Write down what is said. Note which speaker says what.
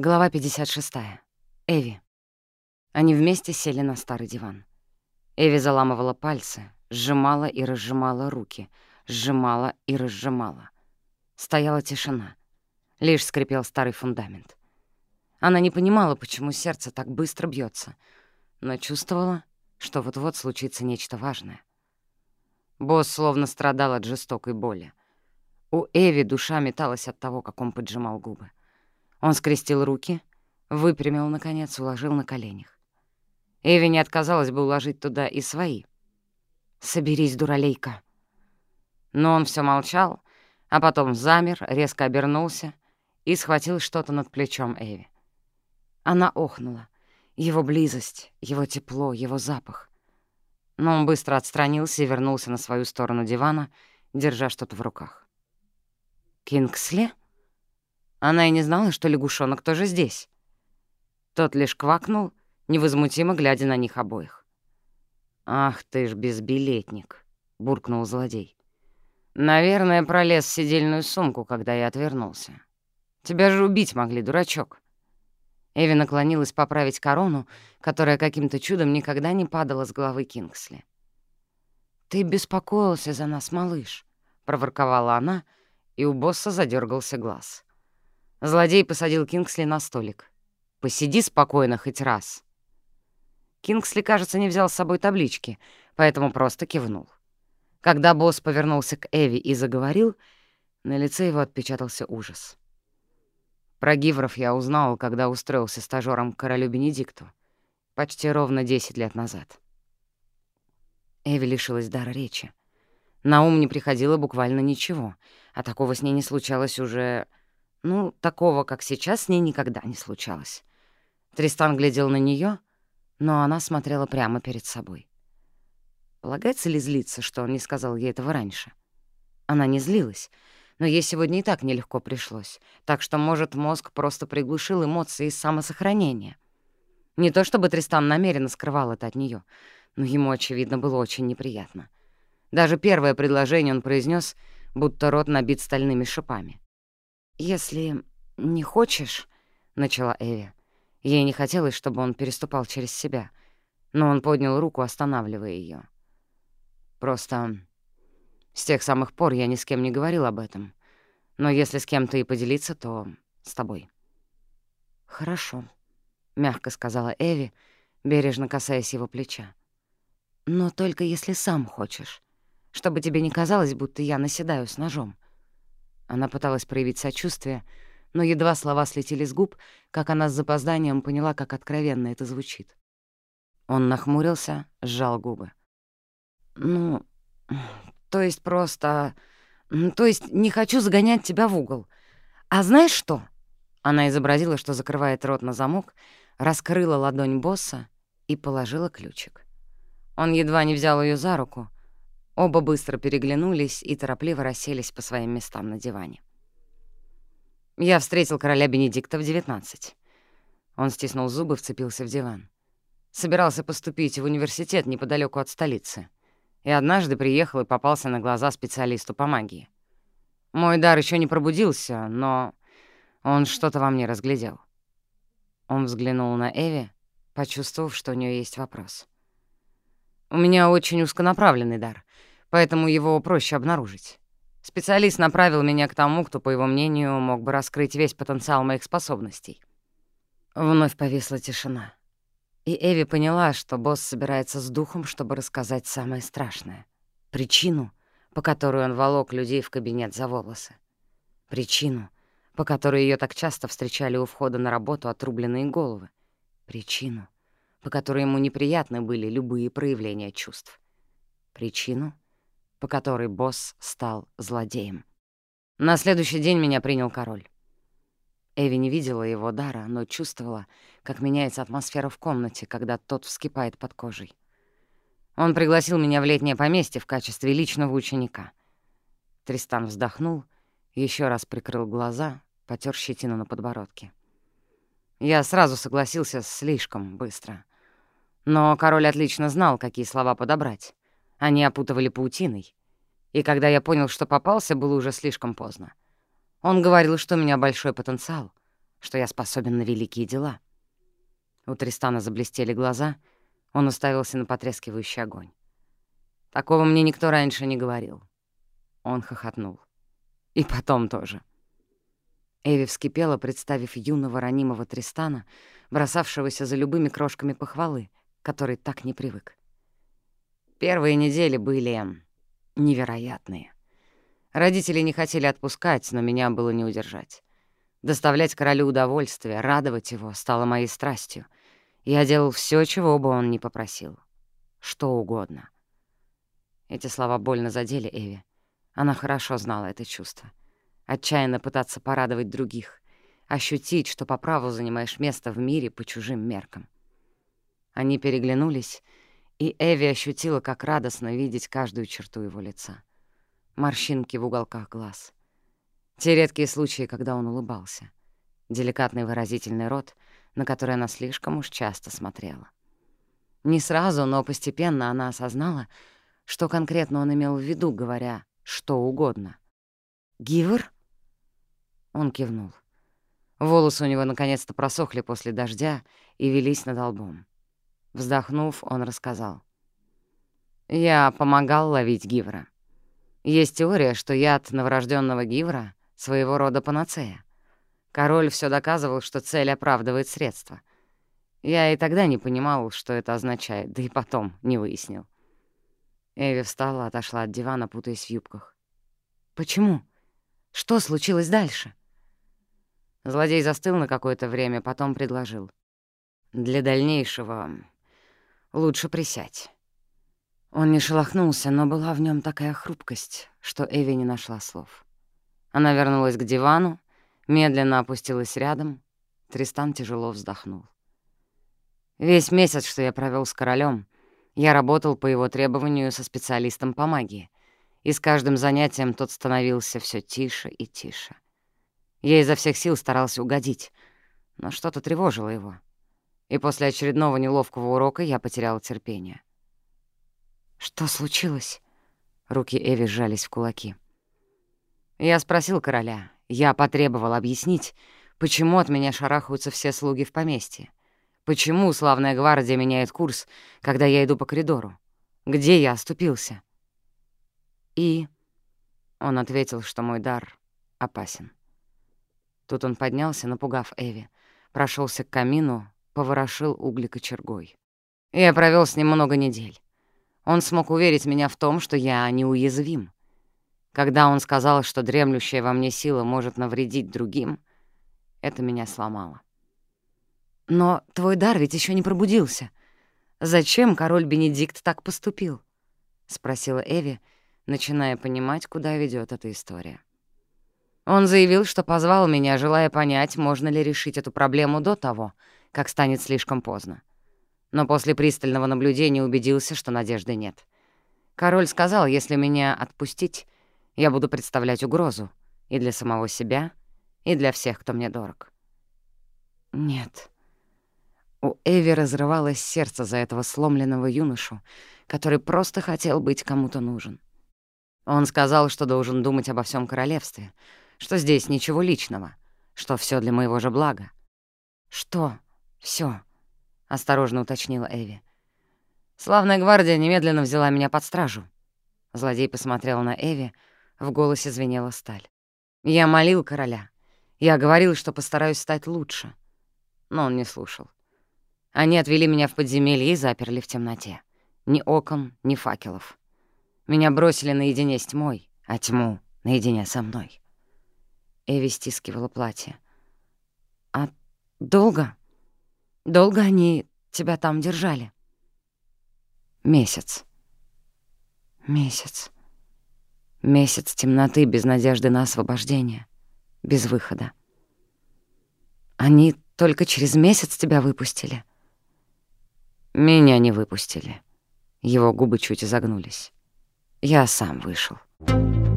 Speaker 1: Глава 56. Эви. Они вместе сели на старый диван. Эви заламывала пальцы, сжимала и разжимала руки, сжимала и разжимала. Стояла тишина. Лишь скрипел старый фундамент. Она не понимала, почему сердце так быстро бьется, но чувствовала, что вот-вот случится нечто важное. Босс словно страдал от жестокой боли. У Эви душа металась от того, как он поджимал губы. Он скрестил руки, выпрямил, наконец, уложил на коленях. Эви не отказалась бы уложить туда и свои. «Соберись, дуралейка!» Но он все молчал, а потом замер, резко обернулся и схватил что-то над плечом Эви. Она охнула. Его близость, его тепло, его запах. Но он быстро отстранился и вернулся на свою сторону дивана, держа что-то в руках. «Кингсли?» Она и не знала, что лягушонок тоже здесь. Тот лишь квакнул, невозмутимо глядя на них обоих. «Ах ты ж безбилетник!» — буркнул злодей. «Наверное, пролез в сидельную сумку, когда я отвернулся. Тебя же убить могли, дурачок». Эви наклонилась поправить корону, которая каким-то чудом никогда не падала с головы Кингсли. «Ты беспокоился за нас, малыш», — проворковала она, и у босса задергался глаз. Злодей посадил Кингсли на столик. «Посиди спокойно хоть раз». Кингсли, кажется, не взял с собой таблички, поэтому просто кивнул. Когда босс повернулся к Эви и заговорил, на лице его отпечатался ужас. Про Гивров я узнал, когда устроился стажёром к королю Бенедикту, почти ровно 10 лет назад. Эви лишилась дара речи. На ум не приходило буквально ничего, а такого с ней не случалось уже ну, такого, как сейчас, с ней никогда не случалось. Тристан глядел на нее, но она смотрела прямо перед собой. Полагается ли злиться, что он не сказал ей этого раньше? Она не злилась, но ей сегодня и так нелегко пришлось, так что, может, мозг просто приглушил эмоции из самосохранения. Не то чтобы Тристан намеренно скрывал это от нее, но ему, очевидно, было очень неприятно. Даже первое предложение он произнес, будто рот набит стальными шипами. «Если не хочешь...» — начала Эви. Ей не хотелось, чтобы он переступал через себя, но он поднял руку, останавливая ее. «Просто с тех самых пор я ни с кем не говорил об этом. Но если с кем-то и поделиться, то с тобой». «Хорошо», — мягко сказала Эви, бережно касаясь его плеча. «Но только если сам хочешь, чтобы тебе не казалось, будто я наседаю с ножом». Она пыталась проявить сочувствие, но едва слова слетели с губ, как она с запозданием поняла, как откровенно это звучит. Он нахмурился, сжал губы. «Ну, то есть просто... То есть не хочу загонять тебя в угол. А знаешь что?» Она изобразила, что закрывает рот на замок, раскрыла ладонь босса и положила ключик. Он едва не взял ее за руку, Оба быстро переглянулись и торопливо расселись по своим местам на диване. Я встретил короля Бенедикта в 19. Он стиснул зубы, вцепился в диван. Собирался поступить в университет неподалеку от столицы. И однажды приехал и попался на глаза специалисту по магии. Мой дар еще не пробудился, но он что-то во мне разглядел. Он взглянул на Эви, почувствовав, что у нее есть вопрос. «У меня очень узконаправленный дар поэтому его проще обнаружить. Специалист направил меня к тому, кто, по его мнению, мог бы раскрыть весь потенциал моих способностей. Вновь повисла тишина. И Эви поняла, что босс собирается с духом, чтобы рассказать самое страшное. Причину, по которой он волок людей в кабинет за волосы. Причину, по которой ее так часто встречали у входа на работу отрубленные головы. Причину, по которой ему неприятны были любые проявления чувств. Причину — по которой босс стал злодеем. На следующий день меня принял король. Эви не видела его дара, но чувствовала, как меняется атмосфера в комнате, когда тот вскипает под кожей. Он пригласил меня в летнее поместье в качестве личного ученика. Тристан вздохнул, еще раз прикрыл глаза, потер щетину на подбородке. Я сразу согласился слишком быстро. Но король отлично знал, какие слова подобрать. Они опутывали паутиной. И когда я понял, что попался, было уже слишком поздно. Он говорил, что у меня большой потенциал. что я способен на великие дела. У Тристана заблестели глаза, он уставился на потрескивающий огонь. Такого мне никто раньше не говорил. Он хохотнул. И потом тоже. Эви вскипела, представив юного ранимого Тристана, бросавшегося за любыми крошками похвалы, который так не привык. Первые недели были невероятные. Родители не хотели отпускать, но меня было не удержать. Доставлять королю удовольствие, радовать его стало моей страстью. Я делал все, чего бы он ни попросил. Что угодно. Эти слова больно задели Эви. Она хорошо знала это чувство. Отчаянно пытаться порадовать других, ощутить, что по праву занимаешь место в мире по чужим меркам. Они переглянулись, и Эви ощутила, как радостно видеть каждую черту его лица. Морщинки в уголках глаз. Те редкие случаи, когда он улыбался. Деликатный выразительный рот, на который она слишком уж часто смотрела. Не сразу, но постепенно она осознала, что конкретно он имел в виду, говоря «что угодно». «Гивер?» Он кивнул. Волосы у него наконец-то просохли после дождя и велись над лбом. Вздохнув, он рассказал. «Я помогал ловить гивра. Есть теория, что яд новорожденного гивра — своего рода панацея. Король все доказывал, что цель оправдывает средства. Я и тогда не понимал, что это означает, да и потом не выяснил». Эви встала, отошла от дивана, путаясь в юбках. «Почему? Что случилось дальше?» Злодей застыл на какое-то время, потом предложил. «Для дальнейшего Лучше присядь». Он не шелохнулся, но была в нем такая хрупкость, что Эви не нашла слов. Она вернулась к дивану, медленно опустилась рядом. Тристан тяжело вздохнул. Весь месяц, что я провел с королем, я работал по его требованию со специалистом по магии, и с каждым занятием тот становился все тише и тише. Я изо всех сил старался угодить, но что-то тревожило его и после очередного неловкого урока я потеряла терпение. «Что случилось?» Руки Эви сжались в кулаки. Я спросил короля, я потребовал объяснить, почему от меня шарахаются все слуги в поместье. Почему славная гвардия меняет курс, когда я иду по коридору? Где я оступился? И... Он ответил, что мой дар опасен. Тут он поднялся, напугав Эви, прошелся к камину, поворошил угли кочергой. Я провел с ним много недель. Он смог уверить меня в том, что я неуязвим. Когда он сказал, что дремлющая во мне сила может навредить другим, это меня сломало. «Но твой дар ведь еще не пробудился. Зачем король Бенедикт так поступил?» — спросила Эви, начиная понимать, куда ведет эта история. Он заявил, что позвал меня, желая понять, можно ли решить эту проблему до того, как станет слишком поздно. Но после пристального наблюдения убедился, что надежды нет. Король сказал, если меня отпустить, я буду представлять угрозу и для самого себя, и для всех, кто мне дорог. Нет. У Эви разрывалось сердце за этого сломленного юношу, который просто хотел быть кому-то нужен. Он сказал, что должен думать обо всем королевстве, что здесь ничего личного, что все для моего же блага. Что? Все, осторожно уточнила Эви. «Славная гвардия немедленно взяла меня под стражу». Злодей посмотрел на Эви, в голосе звенела сталь. «Я молил короля. Я говорил, что постараюсь стать лучше». Но он не слушал. Они отвели меня в подземелье и заперли в темноте. Ни окон, ни факелов. Меня бросили наедине с тьмой, а тьму — наедине со мной. Эви стискивала платье. «А долго?» Долго они тебя там держали? Месяц. Месяц. Месяц темноты без надежды на освобождение, без выхода. Они только через месяц тебя выпустили? Меня не выпустили. Его губы чуть изогнулись. Я сам вышел. Thank.